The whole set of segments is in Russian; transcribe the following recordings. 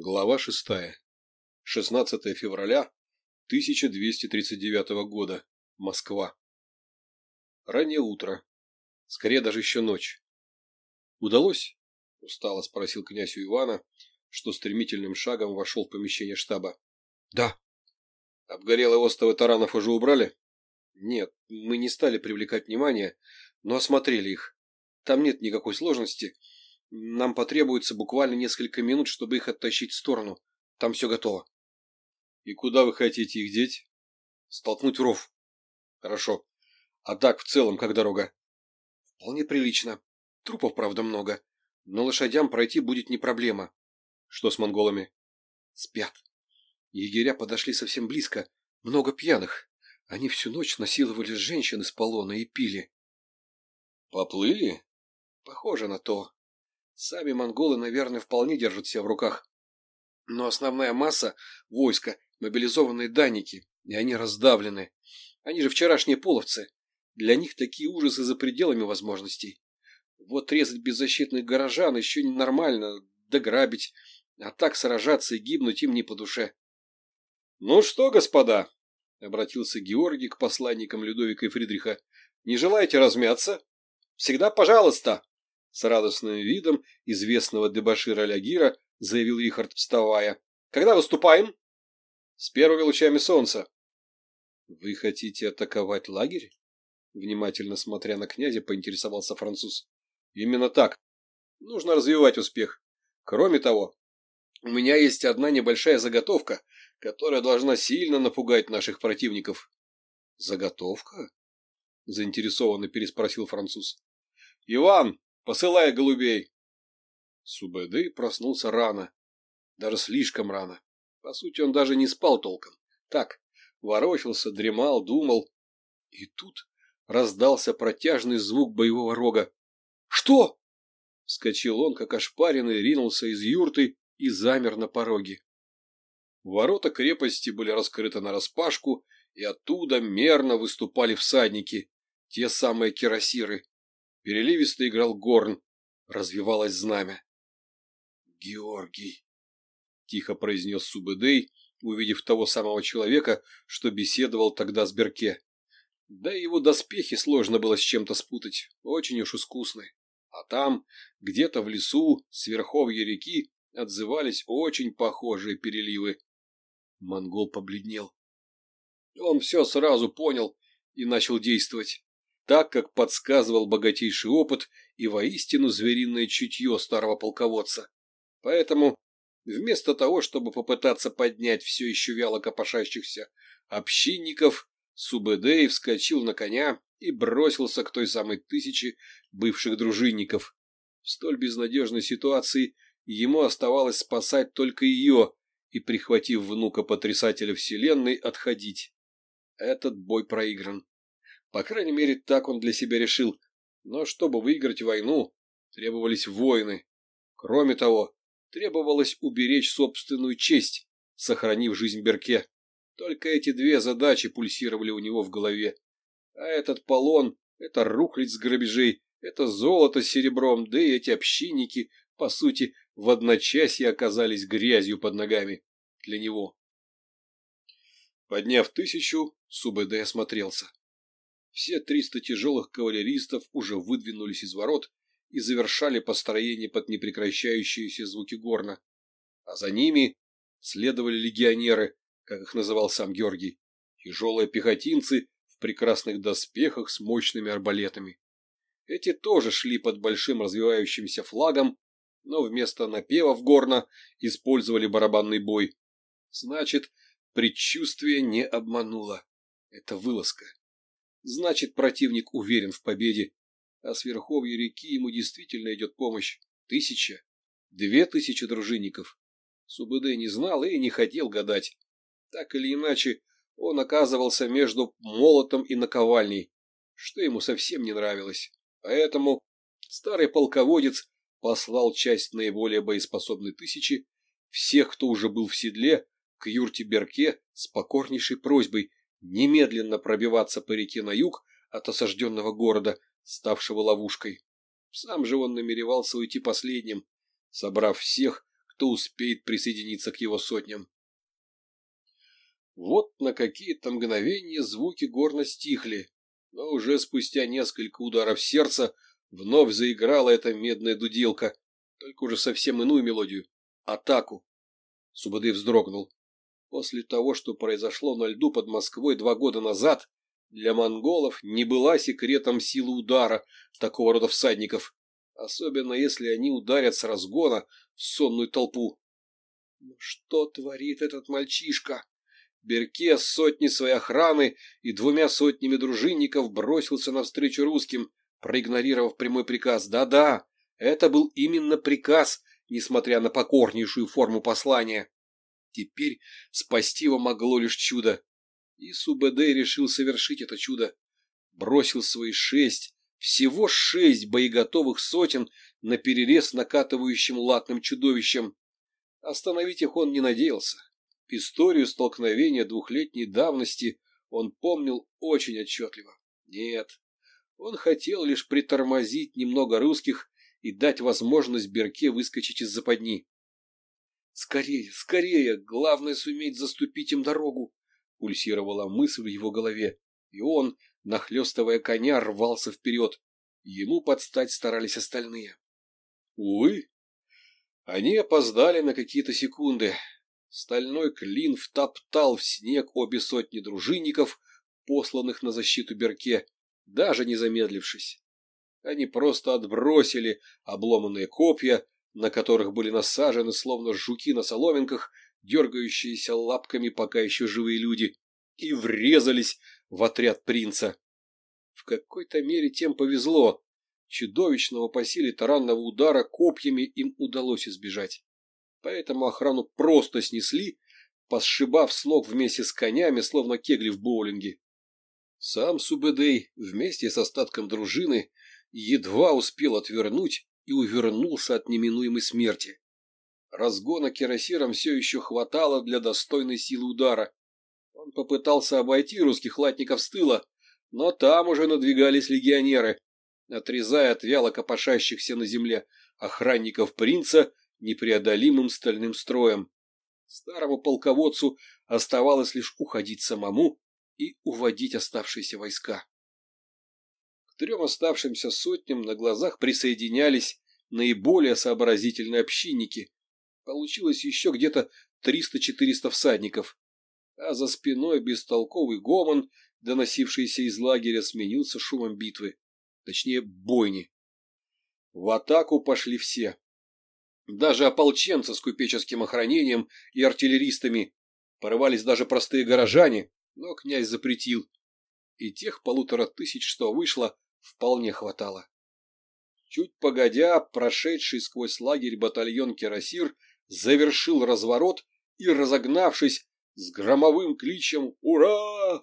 Глава 6. 16 февраля 1239 года. Москва. Раннее утро. Скорее даже еще ночь. «Удалось?» – устало спросил князь у Ивана, что стремительным шагом вошел в помещение штаба. «Да». «Обгорелые остовы таранов уже убрали?» «Нет, мы не стали привлекать внимание, но осмотрели их. Там нет никакой сложности». Нам потребуется буквально несколько минут, чтобы их оттащить в сторону. Там все готово. И куда вы хотите их деть? Столкнуть ров. Хорошо. А так в целом как дорога? Вполне прилично. Трупов, правда, много. Но лошадям пройти будет не проблема. Что с монголами? Спят. Егеря подошли совсем близко. Много пьяных. Они всю ночь насиловали женщин из полона и пили. Поплыли? Похоже на то. Сами монголы, наверное, вполне держат себя в руках. Но основная масса – войска, мобилизованные данники, и они раздавлены. Они же вчерашние половцы. Для них такие ужасы за пределами возможностей. Вот резать беззащитных горожан еще ненормально, да грабить. А так сражаться и гибнуть им не по душе. «Ну что, господа?» — обратился Георгий к посланникам Людовика и Фридриха. «Не желаете размяться?» «Всегда пожалуйста!» с радостным видом известного дебашира Лягира заявил Ихард, вставая. «Когда выступаем?» «С первыми лучами солнца». «Вы хотите атаковать лагерь?» Внимательно смотря на князя, поинтересовался француз. «Именно так. Нужно развивать успех. Кроме того, у меня есть одна небольшая заготовка, которая должна сильно напугать наших противников». «Заготовка?» – заинтересованно переспросил француз. «Иван, Посылай голубей!» Субэды проснулся рано. Даже слишком рано. По сути, он даже не спал толком. Так, ворочался, дремал, думал. И тут раздался протяжный звук боевого рога. «Что?» Вскочил он, как ошпаренный, ринулся из юрты и замер на пороге. Ворота крепости были раскрыты нараспашку, и оттуда мерно выступали всадники, те самые кирасиры. Переливисто играл горн, развивалось знамя. «Георгий!» — тихо произнес Субэдэй, увидев того самого человека, что беседовал тогда с Берке. Да и его доспехи сложно было с чем-то спутать, очень уж искусны. А там, где-то в лесу, с верховья реки, отзывались очень похожие переливы. Монгол побледнел. Он все сразу понял и начал действовать так как подсказывал богатейший опыт и воистину звериное чутье старого полководца. Поэтому, вместо того, чтобы попытаться поднять все еще вяло копошащихся общинников, Субэдэй вскочил на коня и бросился к той самой тысяче бывших дружинников. В столь безнадежной ситуации ему оставалось спасать только ее и, прихватив внука потрясателя вселенной, отходить. Этот бой проигран. По крайней мере, так он для себя решил. Но чтобы выиграть войну, требовались воины. Кроме того, требовалось уберечь собственную честь, сохранив жизнь Берке. Только эти две задачи пульсировали у него в голове. А этот полон, это рухлить с грабежей, это золото с серебром, да и эти общинники, по сути, в одночасье оказались грязью под ногами для него. Подняв тысячу, Субэдэ осмотрелся. Все 300 тяжелых кавалеристов уже выдвинулись из ворот и завершали построение под непрекращающиеся звуки горна. А за ними следовали легионеры, как их называл сам Георгий, тяжелые пехотинцы в прекрасных доспехах с мощными арбалетами. Эти тоже шли под большим развивающимся флагом, но вместо напевов горна использовали барабанный бой. Значит, предчувствие не обмануло. Это вылазка. Значит, противник уверен в победе. А с верховья реки ему действительно идет помощь. Тысяча. Две тысячи дружинников. Субэдэ не знал и не хотел гадать. Так или иначе, он оказывался между молотом и наковальней, что ему совсем не нравилось. Поэтому старый полководец послал часть наиболее боеспособной тысячи, всех, кто уже был в седле, к юрте Берке с покорнейшей просьбой немедленно пробиваться по реке на юг от осажденного города, ставшего ловушкой. Сам же он намеревался уйти последним, собрав всех, кто успеет присоединиться к его сотням. Вот на какие-то мгновения звуки горно стихли, но уже спустя несколько ударов сердца вновь заиграла эта медная дуделка, только уже совсем иную мелодию — атаку. Субадей вздрогнул. После того, что произошло на льду под Москвой два года назад, для монголов не была секретом силы удара такого рода всадников, особенно если они ударят с разгона в сонную толпу. Но что творит этот мальчишка? Берке с сотней своей охраны и двумя сотнями дружинников бросился навстречу русским, проигнорировав прямой приказ. Да-да, это был именно приказ, несмотря на покорнейшую форму послания. Теперь спасти его могло лишь чудо. И СУБД решил совершить это чудо. Бросил свои шесть, всего шесть боеготовых сотен на перерез накатывающим латным чудовищем. Остановить их он не надеялся. Историю столкновения двухлетней давности он помнил очень отчетливо. Нет, он хотел лишь притормозить немного русских и дать возможность Берке выскочить из западни. «Скорее, скорее! Главное суметь заступить им дорогу!» — пульсировала мысль в его голове. И он, нахлестывая коня, рвался вперед. Ему подстать старались остальные. Увы, они опоздали на какие-то секунды. Стальной клин втоптал в снег обе сотни дружинников, посланных на защиту Берке, даже не замедлившись. Они просто отбросили обломанные копья, на которых были насажены, словно жуки на соломинках, дергающиеся лапками пока еще живые люди, и врезались в отряд принца. В какой-то мере тем повезло. Чудовищного по силе таранного удара копьями им удалось избежать. Поэтому охрану просто снесли, посшибав с ног вместе с конями, словно кегли в боулинге. Сам Субедей вместе с остатком дружины едва успел отвернуть и увернулся от неминуемой смерти. Разгона Кирасиром все еще хватало для достойной силы удара. Он попытался обойти русских латников с тыла, но там уже надвигались легионеры, отрезая от вяло копошащихся на земле охранников принца непреодолимым стальным строем. Старому полководцу оставалось лишь уходить самому и уводить оставшиеся войска трем оставшимся сотням на глазах присоединялись наиболее сообразительные общинники. Получилось еще где-то 300-400 всадников. А за спиной бестолковый гомон, доносившийся из лагеря, сменился шумом битвы. Точнее, бойни. В атаку пошли все. Даже ополченцы с купеческим охранением и артиллеристами. Порывались даже простые горожане, но князь запретил. И тех полутора тысяч, что вышло, вполне хватало. Чуть погодя, прошедший сквозь лагерь батальон Кирасир завершил разворот и, разогнавшись с громовым кличем «Ура!»,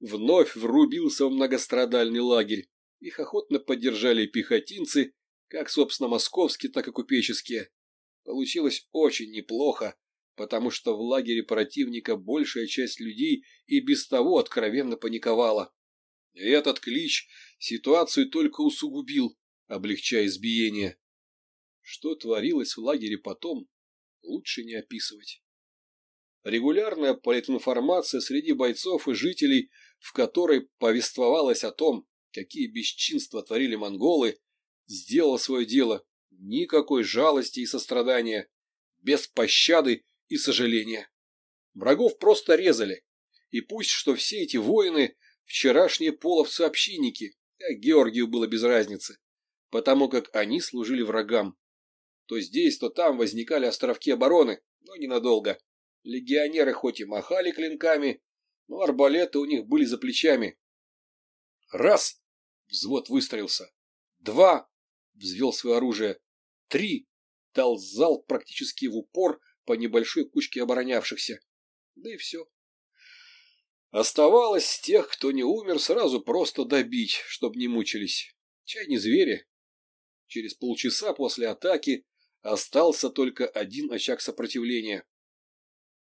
вновь врубился в многострадальный лагерь. Их охотно поддержали пехотинцы, как, собственно, московские, так и купеческие. Получилось очень неплохо, потому что в лагере противника большая часть людей и без того откровенно паниковала. Этот клич ситуацию только усугубил, облегчая избиение. Что творилось в лагере потом, лучше не описывать. Регулярная политинформация среди бойцов и жителей, в которой повествовалось о том, какие бесчинства творили монголы, сделала свое дело. Никакой жалости и сострадания, без пощады и сожаления. Врагов просто резали. И пусть что все эти воины Вчерашние половцы-общинники, а Георгию было без разницы, потому как они служили врагам. То здесь, то там возникали островки обороны, но ненадолго. Легионеры хоть и махали клинками, но арбалеты у них были за плечами. Раз! Взвод выстроился. Два! Взвел свое оружие. Три! Дал залп практически в упор по небольшой кучке оборонявшихся. Да и все. Оставалось тех, кто не умер, сразу просто добить, чтобы не мучились. Чай не звери. Через полчаса после атаки остался только один очаг сопротивления.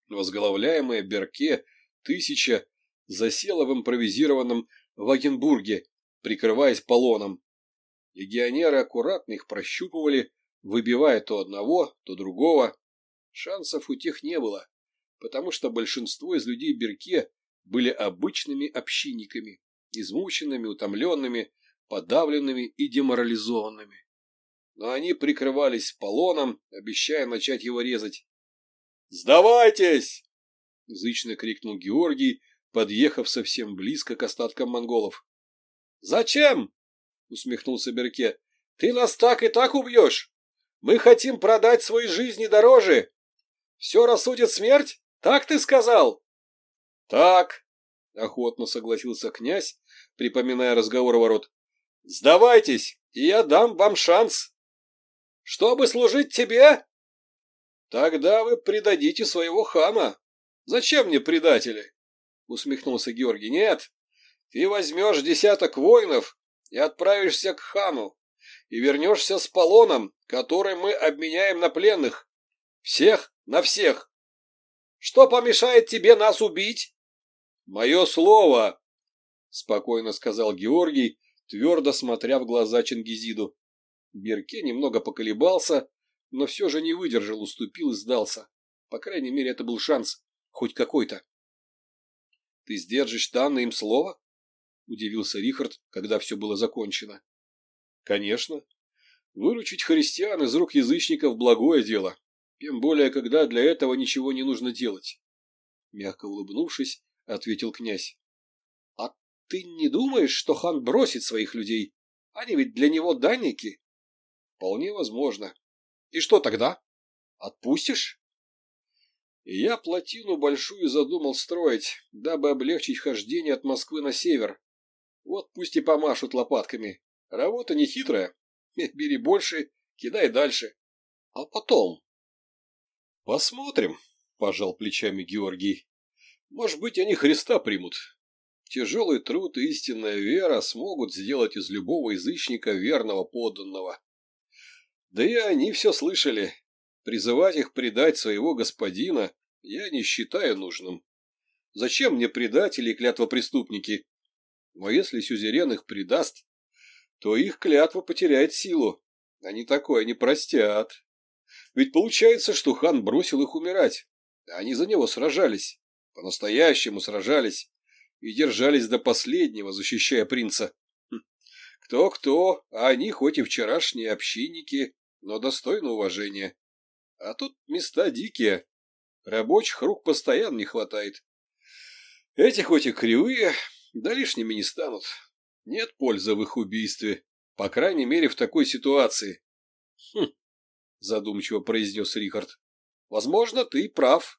Возглавляемая Берке тысяча засела в импровизированном Вагенбурге, прикрываясь полоном. Легионеры аккуратно их прощупывали, выбивая то одного, то другого. Шансов у тех не было, потому что большинство из людей Берке – были обычными общинниками, измученными, утомленными, подавленными и деморализованными. Но они прикрывались полоном, обещая начать его резать. «Сдавайтесь!» — зычно крикнул Георгий, подъехав совсем близко к остаткам монголов. «Зачем?» — усмехнулся Берке. «Ты нас так и так убьешь! Мы хотим продать свои жизни дороже! Все рассудит смерть? Так ты сказал?» Так, охотно согласился князь, припоминая разговор ворот. Сдавайтесь, и я дам вам шанс. Чтобы служить тебе? Тогда вы предадите своего хана. Зачем мне предатели? Усмехнулся Георгий. Нет, ты возьмешь десяток воинов и отправишься к хану, и вернешься с полоном, который мы обменяем на пленных. Всех на всех. Что помешает тебе нас убить? «Мое слово!» — спокойно сказал Георгий, твердо смотря в глаза Чингизиду. Берке немного поколебался, но все же не выдержал, уступил и сдался. По крайней мере, это был шанс, хоть какой-то. — Ты сдержишь данное им слово? — удивился Рихард, когда все было закончено. — Конечно. Выручить христиан из рук язычников – благое дело, тем более, когда для этого ничего не нужно делать. Мягко улыбнувшись, — ответил князь. — А ты не думаешь, что хан бросит своих людей? Они ведь для него данники. — Вполне возможно. И что тогда? Отпустишь? И я плотину большую задумал строить, дабы облегчить хождение от Москвы на север. Вот пусть и помашут лопатками. Работа нехитрая. Бери больше, кидай дальше. А потом... Посмотрим, пожал плечами Георгий. Может быть, они Христа примут. Тяжелый труд и истинная вера смогут сделать из любого язычника верного подданного. Да и они все слышали. Призывать их предать своего господина я не считаю нужным. Зачем мне предатели и клятвопреступники? Но если сюзерен их предаст, то их клятва потеряет силу. Они такое не простят. Ведь получается, что хан бросил их умирать. а Они за него сражались. По-настоящему сражались и держались до последнего, защищая принца. Хм. Кто-кто, а они хоть и вчерашние общинники, но достойны уважения. А тут места дикие. Рабочих рук постоянно не хватает. Эти хоть и кривые, да лишними не станут. Нет пользы в их убийстве, по крайней мере в такой ситуации. Хм, задумчиво произнес Рихард. Возможно, ты прав.